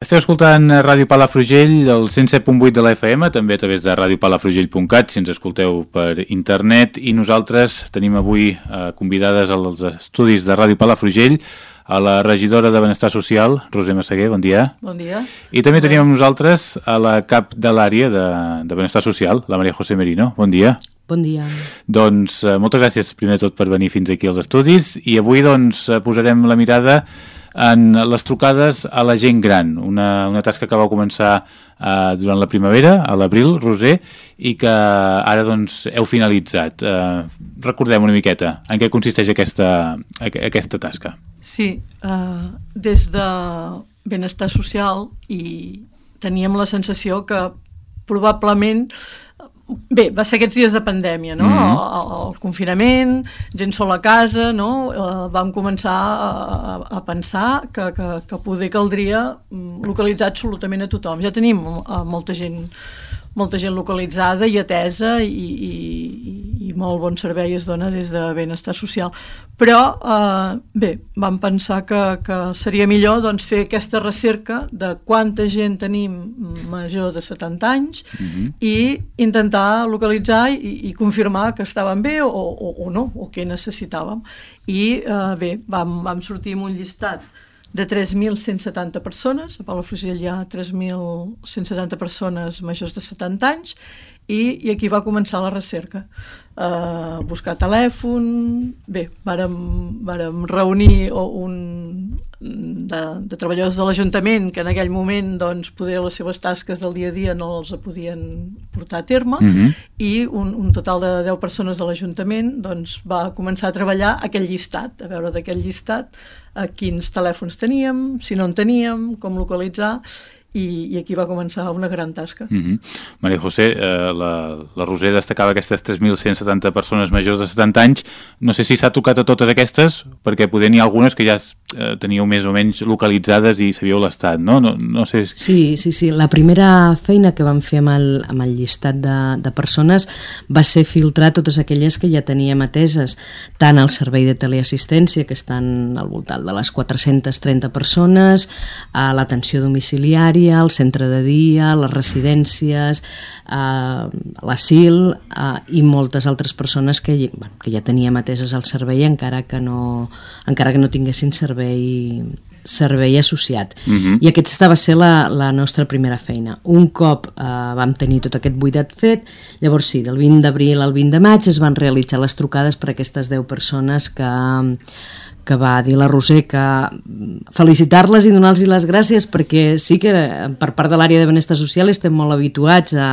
Esteu escoltant Ràdio Palafrugell, el 107.8 de la FM, també a través de radiopalafrugell.cat, si ens escolteu per internet, i nosaltres tenim avui eh, convidades als estudis de Ràdio Palafrugell a la regidora de Benestar Social, Roser Massaguer, bon dia. Bon dia. I també tenim amb nosaltres a la cap de l'àrea de, de Benestar Social, la Maria José Merino. Bon dia. Bon dia. Doncs eh, moltes gràcies primer tot per venir fins aquí als estudis i avui doncs eh, posarem la mirada en les trucades a la gent gran, una, una tasca que va començar eh, durant la primavera, a l'abril, Roser, i que ara doncs heu finalitzat. Eh, recordem una miqueta en què consisteix aquesta, aquesta tasca. Sí, eh, des de benestar social i teníem la sensació que probablement Bé, va ser aquests dies de pandèmia, no? Mm -hmm. el, el, confinament, gent sola a casa, no? Eh, vam començar a, a pensar que, que, que poder caldria mm, localitzar absolutament a tothom. Ja tenim uh, molta gent molta gent localitzada i atesa i, i, i molt bon servei es dona des de benestar social. Però, eh, bé, vam pensar que, que seria millor doncs, fer aquesta recerca de quanta gent tenim major de 70 anys uh mhm. -huh. i intentar localitzar i, i confirmar que estaven bé o, o, o no, o què necessitàvem. I, eh, bé, vam, vam sortir amb un llistat de 3.170 persones, a Palafrugell hi ha 3.170 persones majors de 70 anys, i, i aquí va començar la recerca. Uh, buscar telèfon, bé, vàrem, vàrem reunir un, de, de treballadors de l'Ajuntament que en aquell moment doncs, poder les seves tasques del dia a dia no els podien portar a terme mhm. -huh. i un, un total de 10 persones de l'Ajuntament doncs, va començar a treballar aquell llistat, a veure d'aquell llistat a quins telèfons teníem, si no en teníem, com localitzar i, i aquí va començar una gran tasca. Mm -hmm. Maria José, eh, la, la Roser destacava aquestes 3.170 persones majors de 70 anys. No sé si s'ha tocat a totes aquestes, perquè poder n'hi ha algunes que ja eh, teníeu més o menys localitzades i sabíeu l'estat, no? no? No sé... Sí, sí, sí. La primera feina que vam fer amb el, amb el llistat de, de persones va ser filtrar totes aquelles que ja teníem ateses, tant al servei de teleassistència, que estan al voltant de les 430 persones, a l'atenció domiciliària, primària, el centre de dia, les residències, eh, l'asil eh, i moltes altres persones que, bueno, que ja teníem ateses al servei encara que no, encara que no tinguessin servei servei associat. Uh mhm. -huh. I aquesta va ser la, la nostra primera feina. Un cop eh, vam tenir tot aquest buidat fet, llavors sí, del 20 d'abril al 20 de maig es van realitzar les trucades per a aquestes 10 persones que que va dir la Roser que felicitar-les i donar-los les gràcies perquè sí que per part de l'àrea de benestar social estem molt habituats a,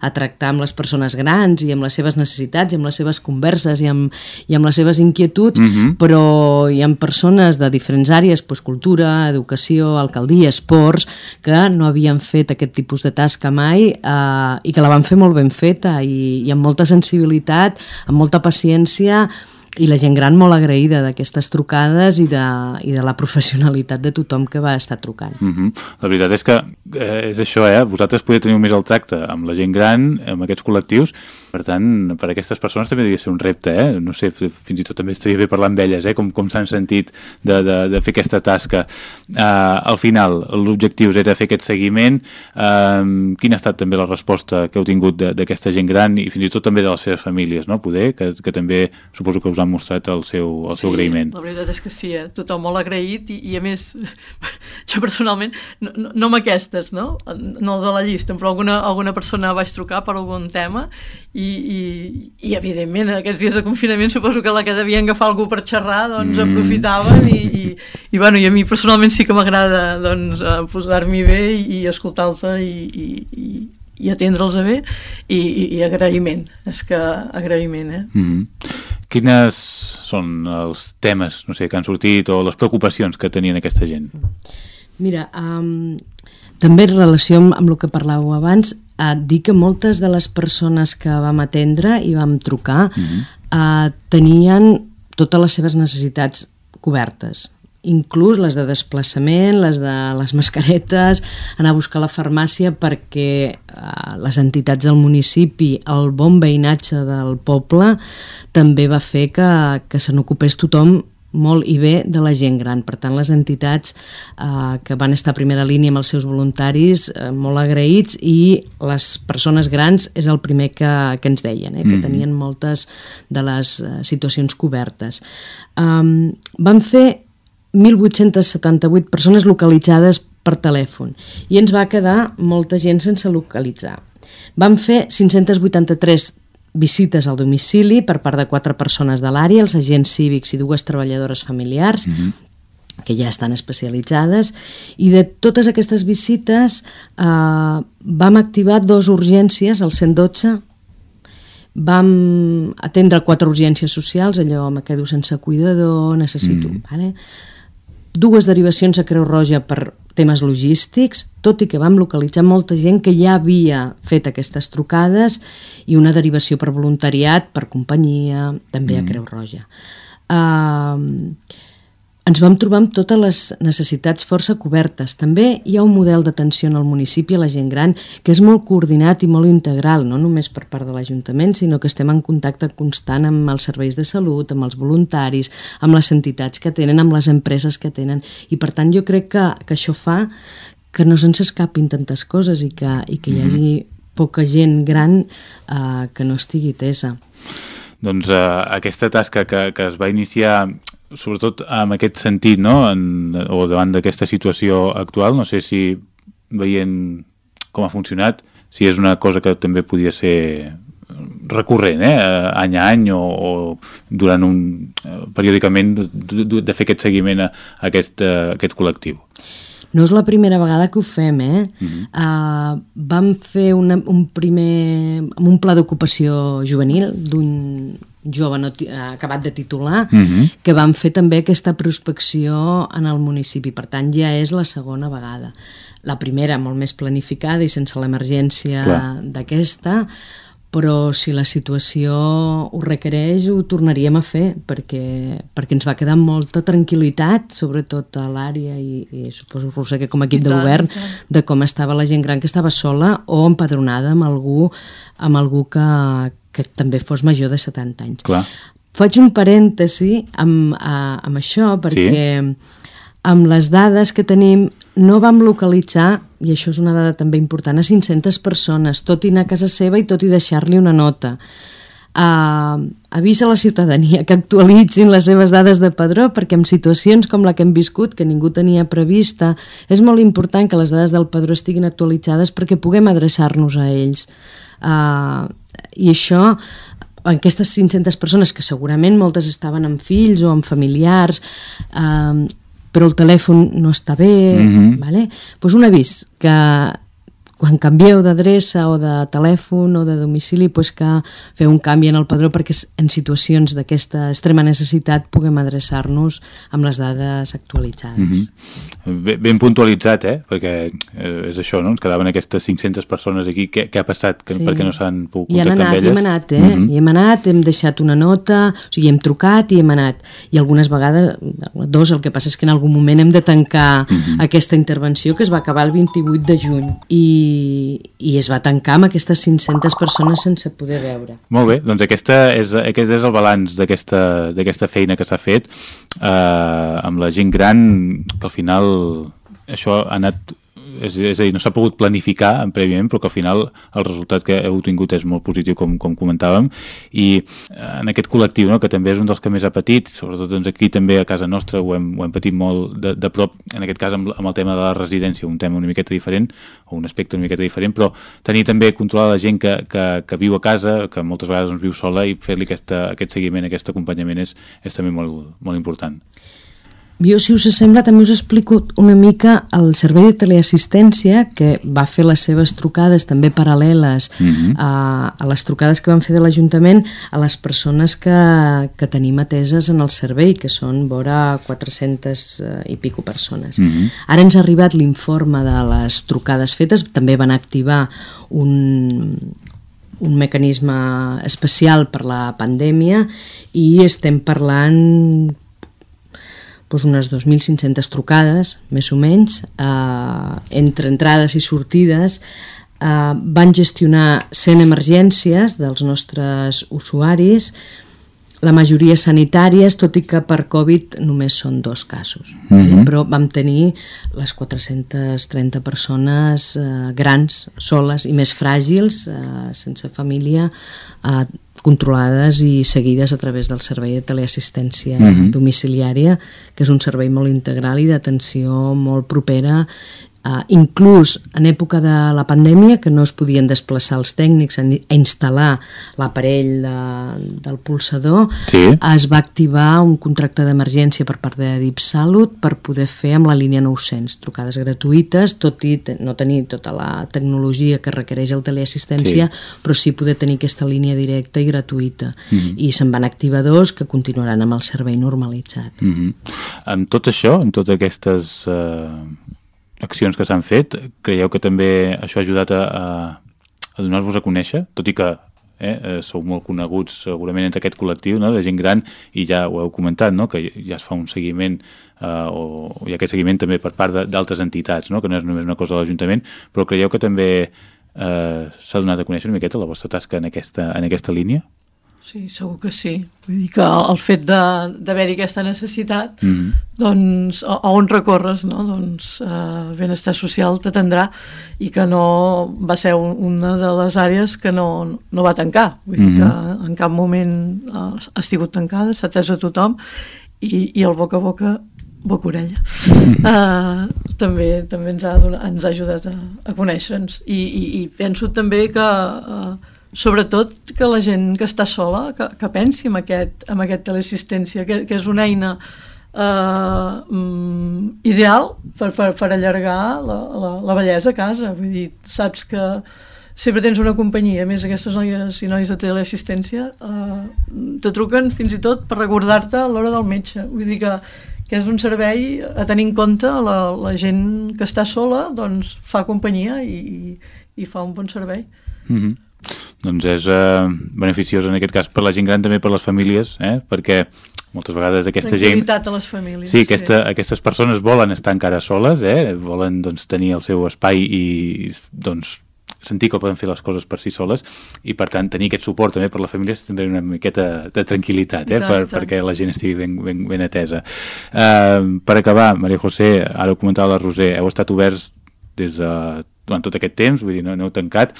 a tractar amb les persones grans i amb les seves necessitats i amb les seves converses i amb, i amb les seves inquietuds, uh mhm. -huh. però hi ha persones de diferents àrees, doncs, cultura, educació, alcaldia, esports, que no havien fet aquest tipus de tasca mai eh, i que la van fer molt ben feta i, i amb molta sensibilitat, amb molta paciència, i la gent gran molt agraïda d'aquestes trucades i de, i de la professionalitat de tothom que va estar trucant. Mm -hmm. La veritat és que eh, és això, eh? vosaltres podeu tenir més el tracte amb la gent gran, amb aquests col·lectius, per tant, per a aquestes persones també hauria de ser un repte, eh? no sé, fins i tot també estaria bé parlar amb elles, eh? com, com s'han sentit de, de, de fer aquesta tasca. Uh, al final, l'objectiu era fer aquest seguiment. Uh, quina ha estat també la resposta que heu tingut d'aquesta gent gran i fins i tot també de les seves famílies, no? Poder, que, que també suposo que us han mostrat el seu, el sí, seu agraïment. la veritat és que sí, eh? tothom molt agraït i, i a més, jo personalment, no, no, no amb aquestes, no? no de la llista, però alguna, alguna persona vaig trucar per algun tema i, i, i evidentment aquests dies de confinament suposo que la que devien agafar algú per xerrar doncs mm. aprofitaven i, i, i, bueno, i a mi personalment sí que m'agrada doncs, eh, posar-m'hi bé i, i escoltar-te i, i, i i atendre'ls bé i, i, i agraïment, és que agraïment, eh? Mm -hmm. Quines són els temes, no sé, que han sortit o les preocupacions que tenien aquesta gent? Mira, um, també en relació amb, amb el que parlàveu abans, uh, dir que moltes de les persones que vam atendre i vam trucar mm -hmm. uh, tenien totes les seves necessitats cobertes inclús les de desplaçament, les de les mascaretes, anar a buscar la farmàcia perquè eh, les entitats del municipi, el bon veïnatge del poble, també va fer que, que se n'ocupés tothom molt i bé de la gent gran. Per tant, les entitats eh, que van estar a primera línia amb els seus voluntaris, eh, molt agraïts, i les persones grans és el primer que, que ens deien, eh, que mm. tenien moltes de les eh, situacions cobertes. Um, van fer 1.878 persones localitzades per telèfon i ens va quedar molta gent sense localitzar. Vam fer 583 visites al domicili per part de quatre persones de l'àrea, els agents cívics i dues treballadores familiars, mm -hmm que ja estan especialitzades, i de totes aquestes visites eh, vam activar dos urgències, al 112, vam atendre quatre urgències socials, allò me quedo sense cuidador, necessito... Mm. Vale? Dues derivacions a Creu Roja per temes logístics, tot i que vam localitzar molta gent que ja havia fet aquestes trucades i una derivació per voluntariat, per companyia, també mm. a Creu Roja. Uh, ens vam trobar amb totes les necessitats força cobertes. També hi ha un model d'atenció en el municipi a la gent gran que és molt coordinat i molt integral, no només per part de l'Ajuntament, sinó que estem en contacte constant amb els serveis de salut, amb els voluntaris, amb les entitats que tenen, amb les empreses que tenen. I per tant jo crec que, que això fa que no se'ns escapin tantes coses i que, i que hi mm-hmm. hagi poca gent gran eh, que no estigui tesa. Doncs eh, aquesta tasca que, que es va iniciar sobretot en aquest sentit, no? En, o davant d'aquesta situació actual, no sé si veient com ha funcionat, si és una cosa que també podia ser recurrent, eh? any a any o, o durant un periòdicament de, de fer aquest seguiment a, aquest, a aquest col·lectiu. No és la primera vegada que ho fem, eh? Uh -huh. uh, vam fer una, un primer... amb un pla d'ocupació juvenil d'un jove no acabat de titular, uh -huh. que vam fer també aquesta prospecció en el municipi. Per tant, ja és la segona vegada. La primera molt més planificada i sense l'emergència d'aquesta, però si la situació ho requereix ho tornaríem a fer perquè, perquè ens va quedar molta tranquil·litat sobretot a l'àrea i, i suposo Roser que com a equip de govern de com estava la gent gran que estava sola o empadronada amb algú amb algú que, que també fos major de 70 anys. Clar. Faig un parèntesi amb, a, amb això perquè sí. amb les dades que tenim no vam localitzar, i això és una dada també important, a 500 persones, tot i anar a casa seva i tot i deixar-li una nota. Uh, avisa la ciutadania que actualitzin les seves dades de padró perquè en situacions com la que hem viscut, que ningú tenia prevista, és molt important que les dades del padró estiguin actualitzades perquè puguem adreçar-nos a ells. Uh, I això aquestes 500 persones, que segurament moltes estaven amb fills o amb familiars, eh, però el telèfon no està bé, mm -hmm. vale? pues un avís que quan canvieu d'adreça o de telèfon o de domicili pues que feu un canvi en el padró perquè en situacions d'aquesta extrema necessitat puguem adreçar-nos amb les dades actualitzades. Mm -hmm. Ben puntualitzat, eh? Perquè eh, és això, no? Ens quedaven aquestes 500 persones aquí. Què, què ha passat? Que, sí. Per què no s'han pogut contactar amb elles? I hem anat, eh? Mm -hmm. I hem anat, hem deixat una nota, o sigui, hem trucat i hem anat. I algunes vegades, dos, el que passa és que en algun moment hem de tancar mm -hmm. aquesta intervenció que es va acabar el 28 de juny. I i, es va tancar amb aquestes 500 persones sense poder veure. Molt bé, doncs aquesta és, aquest és el balanç d'aquesta feina que s'ha fet eh, amb la gent gran, que al final això ha anat és, és a dir, no s'ha pogut planificar prèviament, però que al final el resultat que heu tingut és molt positiu, com, com comentàvem, i eh, en aquest col·lectiu, no, que també és un dels que més ha patit, sobretot doncs, aquí també a casa nostra ho hem, ho hem patit molt de, de prop, en aquest cas amb, amb el tema de la residència, un tema una miqueta diferent, o un aspecte una miqueta diferent, però tenir també controlar la gent que, que, que viu a casa, que moltes vegades doncs, viu sola, i fer-li aquest seguiment, aquest acompanyament és, és també molt, molt important. Jo, si us sembla, també us explico una mica el servei de teleassistència que va fer les seves trucades també paral·leles mhm. -huh. a, a les trucades que van fer de l'Ajuntament a les persones que, que tenim ateses en el servei, que són vora 400 eh, i pico persones. Mhm. -huh. Ara ens ha arribat l'informe de les trucades fetes, també van activar un, un mecanisme especial per la pandèmia i estem parlant doncs unes 2.500 trucades, més o menys, eh, entre entrades i sortides, eh, van gestionar 100 emergències dels nostres usuaris, la majoria sanitàries, tot i que per Covid només són dos casos. Mhm. Mm -hmm. Però vam tenir les 430 persones eh, grans, soles i més fràgils, eh, sense família, eh, controlades i seguides a través del servei de teleassistència mm. -hmm. domiciliària, que és un servei molt integral i d'atenció molt propera Uh, inclús en època de la pandèmia, que no es podien desplaçar els tècnics a, a instal·lar l'aparell de, del pulsador, Sí. es va activar un contracte d'emergència per part de DeepSalut per poder fer amb la línia 900 trucades gratuïtes, tot i no tenir tota la tecnologia que requereix el teleassistència, Sí. però sí poder tenir aquesta línia directa i gratuïta. I se'n van activar dos que continuaran amb el servei normalitzat. Mm -hmm. Amb tot això, amb totes aquestes eh, accions que s'han fet, creieu que també això ha ajudat a, a, a donar-vos a conèixer, tot i que eh, eh, sou molt coneguts segurament entre aquest col·lectiu no? de gent gran i ja ho heu comentat, no? que ja es fa un seguiment eh, o hi ha aquest seguiment també per part d'altres entitats, no? que no és només una cosa de l'Ajuntament, però creieu que també eh, s'ha donat a conèixer una miqueta la vostra tasca en aquesta, en aquesta línia? Sí, segur que sí. Vull dir que el fet de- d'haver-hi aquesta necessitat, Mm -hmm. doncs, a, a on recorres, no? Doncs eh, benestar social t'atendrà i que no va ser un, una de les àrees que no, no va tancar. Vull dir que en cap moment eh, ha estigut tancada, s'ha atès a tothom i, i el boca a boca boca orella uh, també, també ens, ha donat, ens ha ajudat a, a conèixer-nos I, i, i penso també que uh, sobretot que la gent que està sola que, que pensi en aquest, en aquest teleassistència que, que és una eina uh, mm, ideal per, per, per allargar la, la, la bellesa a casa. Vull dir, saps que sempre tens una companyia, a més aquestes noies i nois de teleassistència uh, te truquen fins i tot per recordar-te a l'hora del metge. Vull dir que, que és un servei a tenir en compte la, la gent que està sola doncs fa companyia i, i, i fa un bon servei. Mm -hmm. Doncs és eh, beneficiós en aquest cas per la gent gran, també per les famílies, eh? perquè moltes vegades aquesta gent... a les famílies Sí, aquesta, aquestes persones volen estar encara soles, eh? volen doncs, tenir el seu espai i doncs, sentir que poden fer les coses per si soles i per tant tenir aquest suport també per la família és també una miqueta de tranquil·litat eh? Tant, per, tant. perquè la gent estigui ben, ben, ben atesa. Uh, per acabar, Maria José, ara ho comentava la Roser, heu estat oberts des de, durant tot aquest temps, vull dir, no, no heu tancat,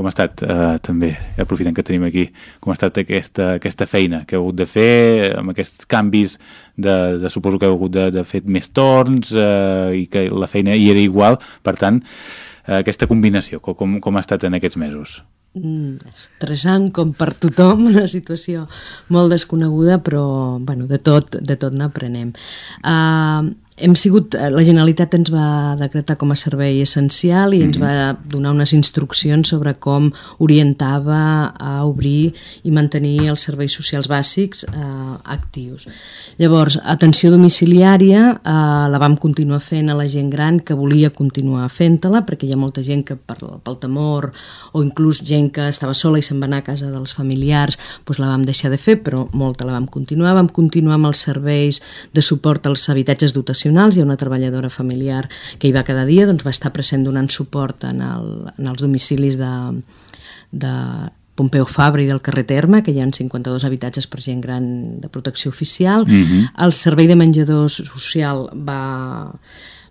com ha estat eh, també, aprofitant que tenim aquí, com ha estat aquesta, aquesta feina que heu hagut de fer, amb aquests canvis de, de suposo que heu hagut de, de fer més torns eh, i que la feina hi era igual, per tant, eh, aquesta combinació, com- com, ha estat en aquests mesos? Mm, estressant com per tothom, una situació molt desconeguda, però bueno, de tot, de tot n'aprenem. Uh, hem sigut, eh, la Generalitat ens va decretar com a servei essencial i ens va donar unes instruccions sobre com orientava a obrir i mantenir els serveis socials bàsics eh, actius. Llavors, atenció domiciliària eh, la vam continuar fent a la gent gran que volia continuar fent-la, perquè hi ha molta gent que per, pel temor o inclús gent que estava sola i se'n va anar a casa dels familiars, doncs la vam deixar de fer, però molta la vam continuar. Vam continuar amb els serveis de suport als habitatges dotacionals. Hi ha una treballadora familiar que hi va cada dia, doncs va estar present donant suport en, el, en els domicilis de, de Pompeu Fabra i del carrer Terme, que hi ha 52 habitatges per gent gran de protecció oficial. Mm -hmm. El servei de menjador social va,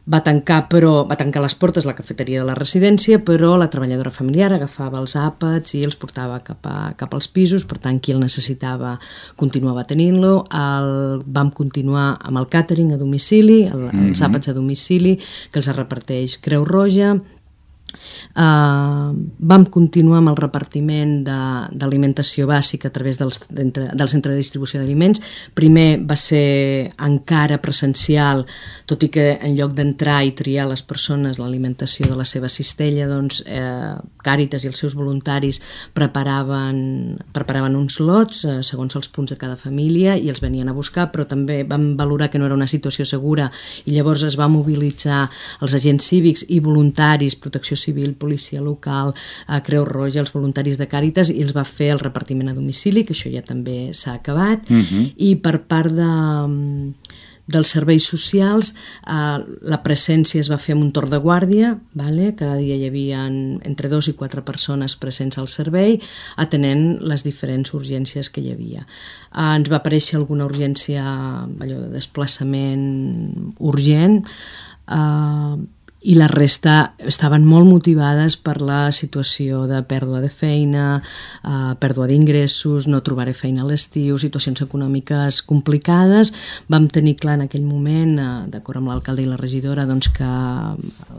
va tancar, però va tancar les portes la cafeteria de la residència, però la treballadora familiar agafava els àpats i els portava cap, a, cap als pisos, per tant, qui el necessitava continuava tenint-lo. El, vam continuar amb el càtering a domicili, el, mm -hmm. els àpats a domicili, que els reparteix Creu Roja, Uh, vam continuar amb el repartiment d'alimentació bàsica a través del, del centre de distribució d'aliments. Primer va ser encara presencial, tot i que en lloc d'entrar i triar les persones l'alimentació de la seva cistella, doncs eh, Càritas i els seus voluntaris preparaven, preparaven uns lots eh, segons els punts de cada família i els venien a buscar, però també vam valorar que no era una situació segura i llavors es va mobilitzar els agents cívics i voluntaris, protecció civil, policia local, a Creu Roja, els voluntaris de Càritas i els va fer el repartiment a domicili, que això ja també s'ha acabat, Mhm. i per part de, dels serveis socials, eh, la presència es va fer amb un torn de guàrdia, vale? cada dia hi havia entre dos i quatre persones presents al servei, atenent les diferents urgències que hi havia. Eh, ens va aparèixer alguna urgència allò de desplaçament urgent, eh, i la resta estaven molt motivades per la situació de pèrdua de feina, eh, pèrdua d'ingressos, no trobaré feina a l'estiu, situacions econòmiques complicades. Vam tenir clar en aquell moment, eh, d'acord amb l'alcalde i la regidora, doncs que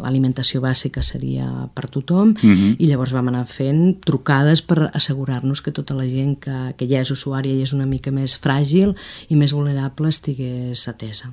l'alimentació bàsica seria per tothom uh mhm. -huh. i llavors vam anar fent trucades per assegurar-nos que tota la gent que, que ja és usuària i és una mica més fràgil i més vulnerable estigués atesa.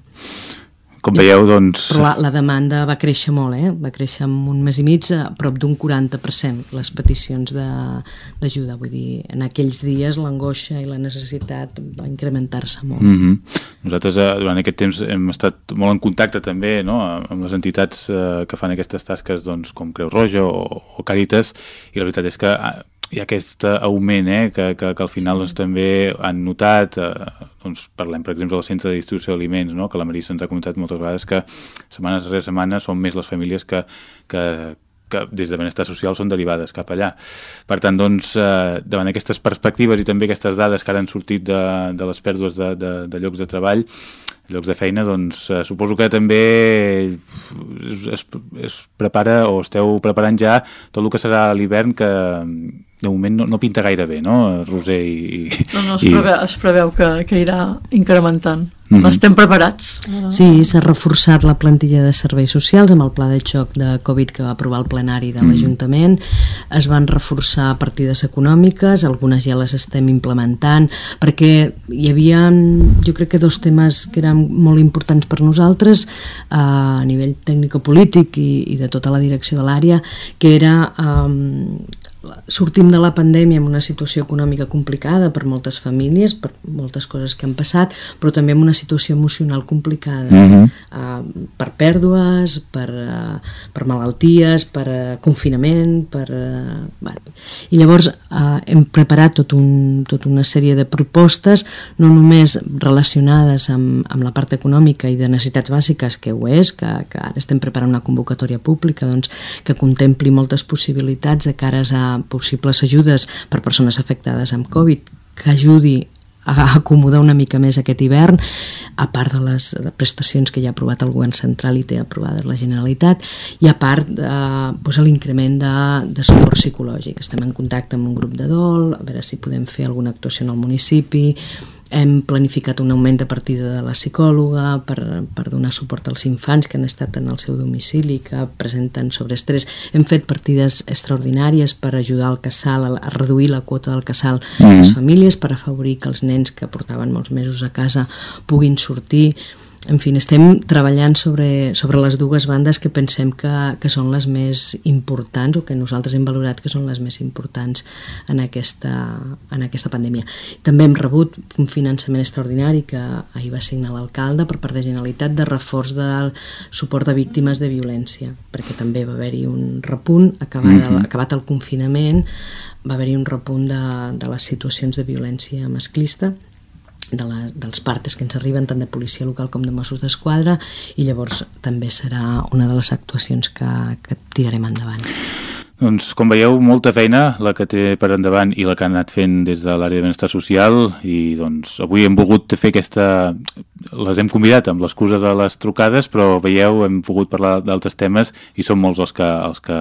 Com veieu, doncs... Però la, la demanda va créixer molt, eh? Va créixer en un mes i mig a prop d'un 40% les peticions d'ajuda. Vull dir, en aquells dies l'angoixa i la necessitat va incrementar-se molt. Mm -hmm. Nosaltres eh, durant aquest temps hem estat molt en contacte també no? amb les entitats eh, que fan aquestes tasques doncs, com Creu Roja o, o Càritas i la veritat és que eh, hi ha aquest augment eh, que, que, que al final doncs, també han notat, eh, doncs, parlem per exemple del centre de distribució d'aliments, no? que la Marisa ens ha comentat moltes vegades que setmanes rere setmana són més les famílies que, que, que des de benestar social són derivades cap allà. Per tant, doncs, eh, davant aquestes perspectives i també aquestes dades que ara han sortit de, de les pèrdues de, de, de llocs de treball, llocs de feina, doncs eh, suposo que també es, es, es prepara o esteu preparant ja tot el que serà l'hivern que de moment no, no pinta gaire bé, no, Roser? I, no, no, es, i... preveu, es preveu que, que irà incrementant. Mm -hmm. Estem preparats. Sí, s'ha reforçat la plantilla de serveis socials amb el pla de xoc de Covid que va aprovar el plenari de mm -hmm. l'Ajuntament. Es van reforçar partides econòmiques, algunes ja les estem implementant, perquè hi havia, jo crec que dos temes que eren molt importants per nosaltres eh, a nivell tècnico-polític i, i de tota la direcció de l'àrea, que era eh, sortim de la pandèmia amb una situació econòmica complicada per moltes famílies, per moltes coses que han passat, però també amb una situació emocional complicada, uh -huh. uh, per pèrdues, per, uh, per malalties, per uh, confinament, per... Uh, bueno. I llavors uh, hem preparat tot un, tot una sèrie de propostes, no només relacionades amb, amb la part econòmica i de necessitats bàsiques, que ho és, que, que ara estem preparant una convocatòria pública doncs, que contempli moltes possibilitats de cares a possibles ajudes per persones afectades amb Covid que ajudi a acomodar una mica més aquest hivern, a part de les prestacions que ja ha aprovat el govern central i té aprovades la Generalitat, i a part de doncs, l'increment de, de suport psicològic. Estem en contacte amb un grup de dol, a veure si podem fer alguna actuació en el municipi, hem planificat un augment de partida de la psicòloga per, per donar suport als infants que han estat en el seu domicili, que presenten sobreestrès. Hem fet partides extraordinàries per ajudar el casal a, a reduir la quota del casal mm a les famílies, per afavorir que els nens que portaven molts mesos a casa puguin sortir en fi, estem treballant sobre, sobre les dues bandes que pensem que, que són les més importants o que nosaltres hem valorat que són les més importants en aquesta, en aquesta pandèmia. També hem rebut un finançament extraordinari que ahir va signar l'alcalde per part de Generalitat de reforç del suport a víctimes de violència, perquè també va haver-hi un repunt, acabat, mm -hmm. acabat el confinament, va haver-hi un repunt de, de les situacions de violència masclista de la, dels partes que ens arriben tant de policia local com de Mossos d'Esquadra i llavors també serà una de les actuacions que, que tirarem endavant. Doncs, com veieu, molta feina la que té per endavant i la que han anat fent des de l'àrea de benestar social i doncs avui hem volgut fer aquesta... les hem convidat amb l'excusa de les trucades, però veieu, hem pogut parlar d'altres temes i són molts els que, els que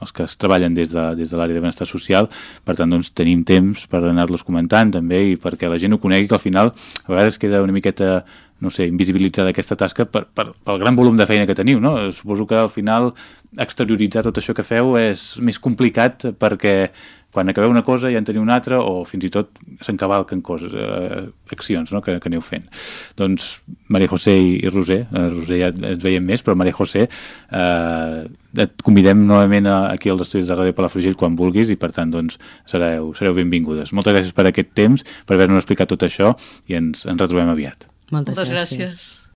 els que es treballen des de, des de l'àrea de benestar social, per tant doncs, tenim temps per anar-los comentant també i perquè la gent ho conegui que al final a vegades queda una miqueta no sé, invisibilitzada aquesta tasca per, per, pel gran volum de feina que teniu, no? Suposo que al final exterioritzar tot això que feu és més complicat perquè quan acabeu una cosa ja en teniu una altra o fins i tot s'encavalquen coses, eh, accions no? que, que aneu fent. Doncs Maria José i, i Roser, eh, Roser ja et veiem més, però Maria José eh, et convidem novament a, aquí als estudis de Ràdio Palafrugell quan vulguis i per tant doncs sereu, sereu benvingudes. Moltes gràcies per aquest temps, per haver-nos explicat tot això i ens, ens retrobem aviat. Moltes, Moltes gràcies. gràcies.